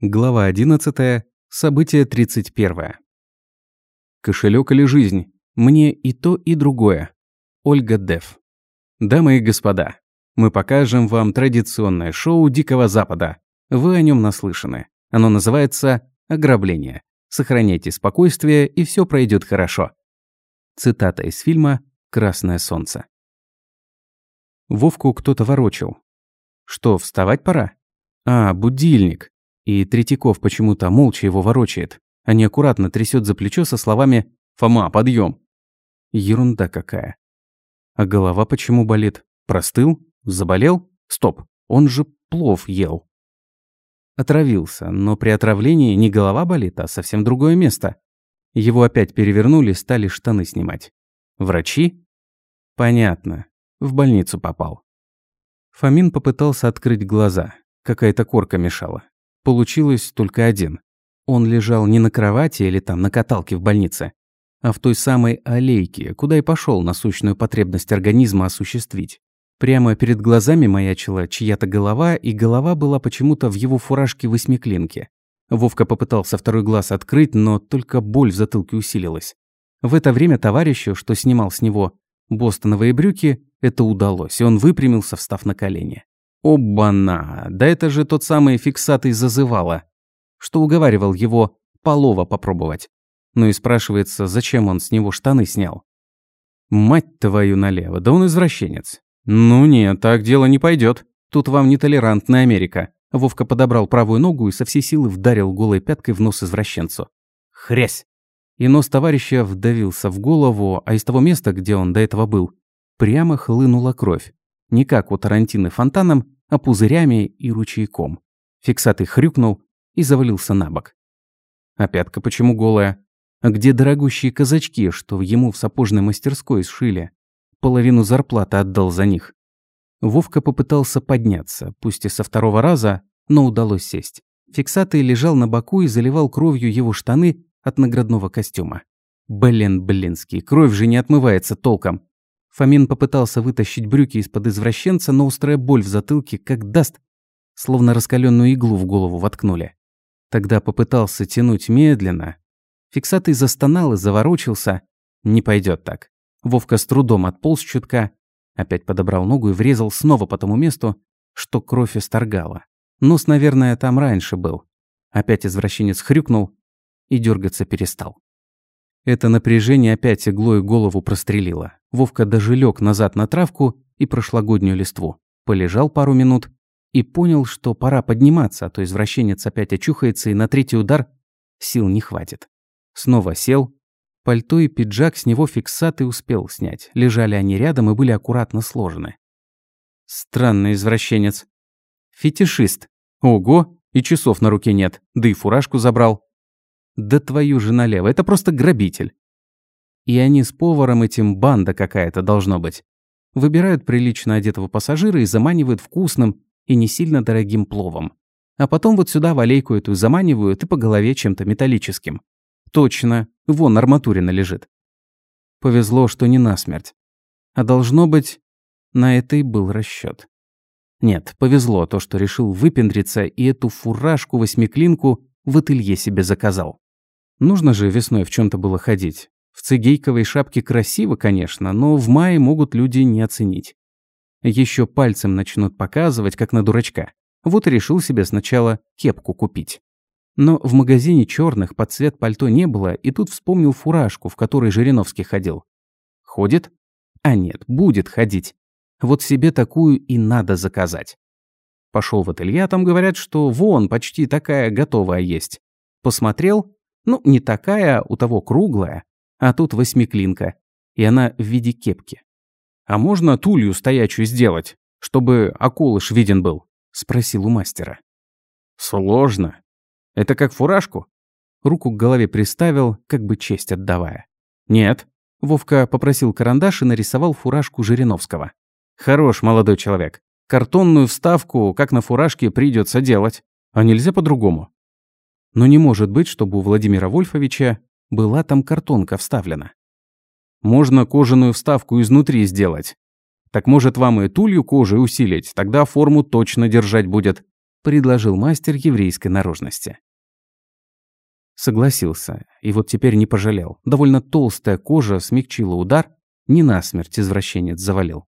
Глава 11. Событие 31. Кошелек или жизнь? Мне и то, и другое. Ольга Дев. Дамы и господа, мы покажем вам традиционное шоу Дикого Запада. Вы о нем наслышаны. Оно называется «Ограбление». Сохраняйте спокойствие, и все пройдет хорошо. Цитата из фильма «Красное солнце». Вовку кто-то ворочил. Что, вставать пора? А, будильник. И Третьяков почему-то молча его ворочает, а неаккуратно трясет за плечо со словами «Фома, подъем!». Ерунда какая. А голова почему болит? Простыл? Заболел? Стоп, он же плов ел. Отравился, но при отравлении не голова болит, а совсем другое место. Его опять перевернули, стали штаны снимать. Врачи? Понятно. В больницу попал. Фомин попытался открыть глаза. Какая-то корка мешала. Получилось только один. Он лежал не на кровати или там на каталке в больнице, а в той самой аллейке, куда и пошел насущную потребность организма осуществить. Прямо перед глазами маячила чья-то голова, и голова была почему-то в его фуражке восьмиклинки. Вовка попытался второй глаз открыть, но только боль в затылке усилилась. В это время товарищу, что снимал с него бостоновые брюки, это удалось, и он выпрямился, встав на колени. Обана! Да это же тот самый фиксатый зазывало, что уговаривал его полова попробовать. Ну и спрашивается, зачем он с него штаны снял. Мать твою налево, да он извращенец. Ну нет, так дело не пойдет. Тут вам нетолерантная Америка. Вовка подобрал правую ногу и со всей силы вдарил голой пяткой в нос извращенцу. Хрясь! И нос товарища вдавился в голову, а из того места, где он до этого был, прямо хлынула кровь. Не как у Тарантины фонтаном, а пузырями и ручейком. Фиксатый хрюкнул и завалился на бок. А пятка почему голая? А где дорогущие казачки, что ему в сапожной мастерской сшили? Половину зарплаты отдал за них. Вовка попытался подняться, пусть и со второго раза, но удалось сесть. Фиксатый лежал на боку и заливал кровью его штаны от наградного костюма. Блин, блинский, кровь же не отмывается толком. Фомин попытался вытащить брюки из-под извращенца, но острая боль в затылке как даст, словно раскаленную иглу в голову воткнули. Тогда попытался тянуть медленно. Фиксатый застонал и заворочился. Не пойдет так. Вовка с трудом отполз чутка, опять подобрал ногу и врезал снова по тому месту, что кровь исторгала. Нос, наверное, там раньше был. Опять извращенец хрюкнул и дергаться перестал. Это напряжение опять иглой голову прострелило. Вовка даже лег назад на травку и прошлогоднюю листву. Полежал пару минут и понял, что пора подниматься, а то извращенец опять очухается и на третий удар сил не хватит. Снова сел. Пальто и пиджак с него фиксаты успел снять. Лежали они рядом и были аккуратно сложены. Странный извращенец. Фетишист. Ого, и часов на руке нет, да и фуражку забрал. Да твою же налево, это просто грабитель. И они с поваром этим банда какая-то должно быть. Выбирают прилично одетого пассажира и заманивают вкусным и не сильно дорогим пловом. А потом вот сюда в аллейку эту заманивают и по голове чем-то металлическим. Точно, вон арматурина лежит. Повезло, что не насмерть. А должно быть, на это и был расчет. Нет, повезло то, что решил выпендриться и эту фуражку-восьмиклинку в ателье себе заказал. Нужно же весной в чем то было ходить. В цигейковой шапке красиво, конечно, но в мае могут люди не оценить. Еще пальцем начнут показывать, как на дурачка. Вот и решил себе сначала кепку купить. Но в магазине черных под цвет пальто не было, и тут вспомнил фуражку, в которой Жириновский ходил. Ходит? А нет, будет ходить. Вот себе такую и надо заказать. Пошел в ателье, а там говорят, что вон почти такая готовая есть. Посмотрел, ну, не такая, у того круглая, а тут восьмиклинка, и она в виде кепки. «А можно тулью стоячую сделать, чтобы околыш виден был?» – спросил у мастера. «Сложно. Это как фуражку?» Руку к голове приставил, как бы честь отдавая. «Нет». Вовка попросил карандаш и нарисовал фуражку Жириновского. «Хорош, молодой человек. Картонную вставку, как на фуражке, придется делать. А нельзя по-другому. Но не может быть, чтобы у Владимира Вольфовича была там картонка вставлена. Можно кожаную вставку изнутри сделать. Так может вам и тулью кожи усилить, тогда форму точно держать будет. – предложил мастер еврейской наружности. Согласился, и вот теперь не пожалел. Довольно толстая кожа смягчила удар, не насмерть извращенец завалил.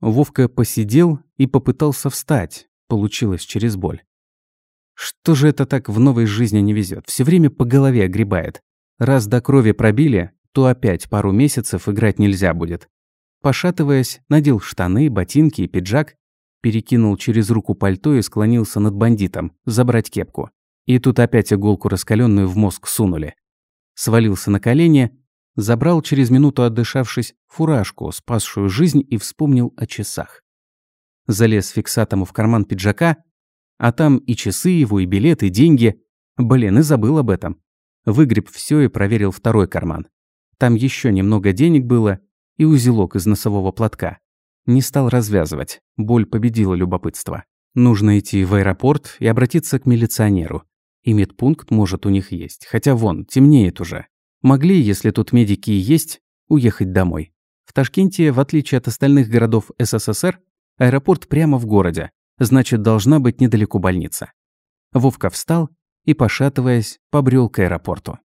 Вовка посидел и попытался встать, получилось через боль. Что же это так в новой жизни не везет? Все время по голове огребает. Раз до крови пробили, то опять пару месяцев играть нельзя будет. Пошатываясь, надел штаны, ботинки и пиджак, перекинул через руку пальто и склонился над бандитом, забрать кепку. И тут опять иголку раскаленную в мозг сунули. Свалился на колени, забрал через минуту отдышавшись фуражку, спасшую жизнь, и вспомнил о часах. Залез фиксатому в карман пиджака, а там и часы его, и билеты, и деньги. Блин, и забыл об этом. Выгреб все и проверил второй карман. Там еще немного денег было и узелок из носового платка. Не стал развязывать, боль победила любопытство. Нужно идти в аэропорт и обратиться к милиционеру. И медпункт может у них есть, хотя вон, темнеет уже. Могли, если тут медики и есть, уехать домой. В Ташкенте, в отличие от остальных городов СССР, аэропорт прямо в городе, значит, должна быть недалеко больница. Вовка встал и, пошатываясь, побрел к аэропорту.